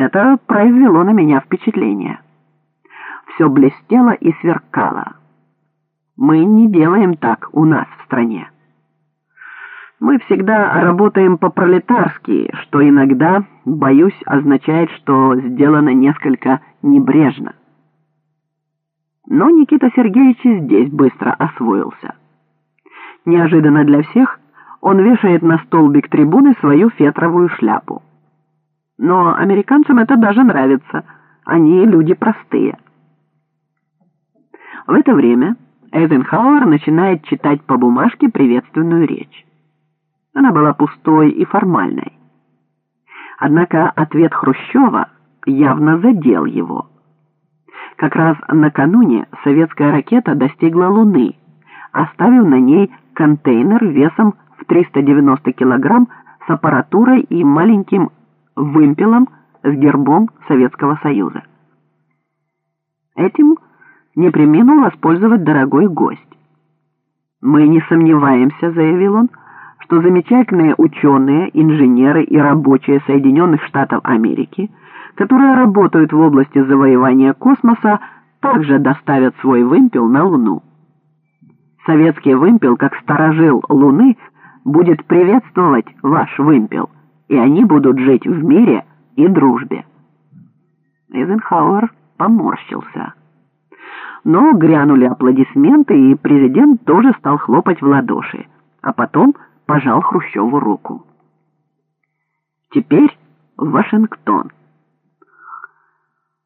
Это произвело на меня впечатление. Все блестело и сверкало. Мы не делаем так у нас в стране. Мы всегда работаем по-пролетарски, что иногда, боюсь, означает, что сделано несколько небрежно. Но Никита Сергеевич здесь быстро освоился. Неожиданно для всех он вешает на столбик трибуны свою фетровую шляпу. Но американцам это даже нравится. Они люди простые. В это время Эйзенхауэр начинает читать по бумажке приветственную речь. Она была пустой и формальной. Однако ответ Хрущева явно задел его. Как раз накануне советская ракета достигла Луны, оставив на ней контейнер весом в 390 килограмм с аппаратурой и маленьким вымпелом с гербом Советского Союза. Этим не применил воспользовать дорогой гость. «Мы не сомневаемся», — заявил он, что замечательные ученые, инженеры и рабочие Соединенных Штатов Америки, которые работают в области завоевания космоса, также доставят свой вымпел на Луну. Советский вымпел, как сторожил Луны, будет приветствовать ваш вымпел, и они будут жить в мире и дружбе. Эйзенхауэр поморщился. Но грянули аплодисменты, и президент тоже стал хлопать в ладоши, а потом пожал Хрущеву руку. Теперь Вашингтон.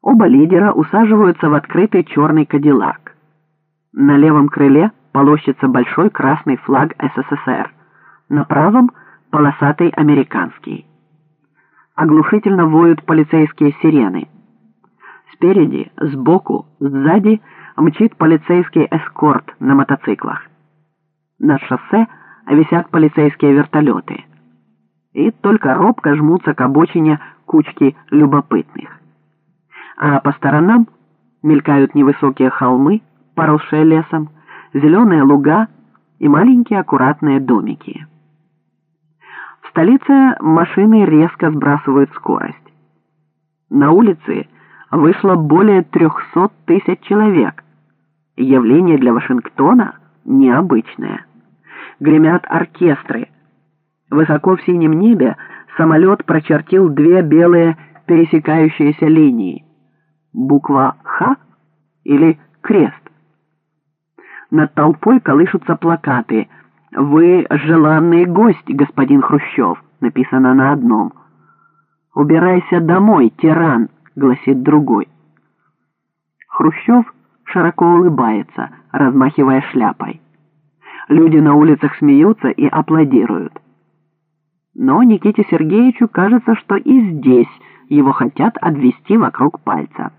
Оба лидера усаживаются в открытый черный кадиллак. На левом крыле полощется большой красный флаг СССР, на правом — полосатый американский. Оглушительно воют полицейские сирены. Спереди, сбоку, сзади мчит полицейский эскорт на мотоциклах. На шоссе — висят полицейские вертолеты. И только робко жмутся к обочине кучки любопытных. А по сторонам мелькают невысокие холмы, поросшие лесом, зеленые луга и маленькие аккуратные домики. Столице машины резко сбрасывают скорость. На улице вышло более 300 тысяч человек. Явление для Вашингтона необычное гремят оркестры. Высоко в синем небе самолет прочертил две белые пересекающиеся линии. Буква «Х» или «Крест». Над толпой колышутся плакаты «Вы желанный гость, господин Хрущев», написано на одном. «Убирайся домой, тиран», гласит другой. Хрущев широко улыбается, размахивая шляпой. Люди на улицах смеются и аплодируют. Но Никите Сергеевичу кажется, что и здесь его хотят обвести вокруг пальца.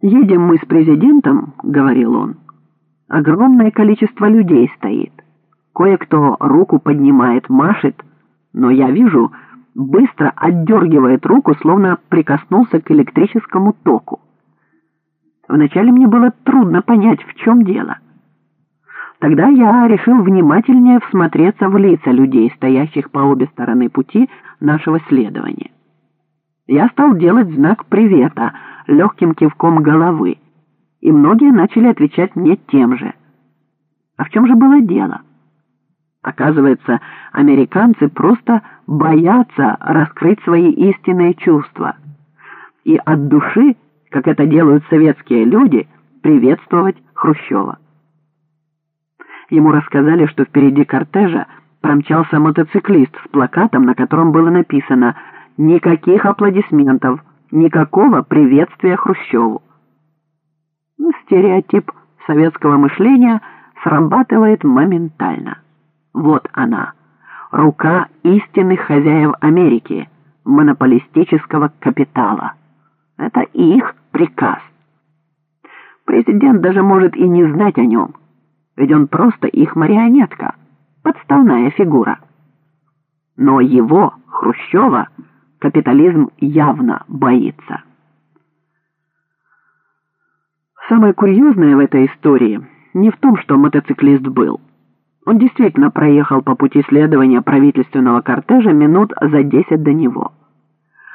«Едем мы с президентом», — говорил он. «Огромное количество людей стоит. Кое-кто руку поднимает, машет, но я вижу, быстро отдергивает руку, словно прикоснулся к электрическому току. Вначале мне было трудно понять, в чем дело. Тогда я решил внимательнее всмотреться в лица людей, стоящих по обе стороны пути нашего следования. Я стал делать знак привета легким кивком головы, и многие начали отвечать мне тем же. А в чем же было дело? Оказывается, американцы просто боятся раскрыть свои истинные чувства. И от души как это делают советские люди, приветствовать Хрущева. Ему рассказали, что впереди кортежа промчался мотоциклист с плакатом, на котором было написано «Никаких аплодисментов, никакого приветствия Хрущеву». Ну, стереотип советского мышления срабатывает моментально. Вот она, рука истинных хозяев Америки, монополистического капитала. Это их приказ. Президент даже может и не знать о нем, ведь он просто их марионетка, подставная фигура. Но его, Хрущева, капитализм явно боится. Самое курьезное в этой истории не в том, что мотоциклист был, Он действительно проехал по пути следования правительственного кортежа минут за десять до него.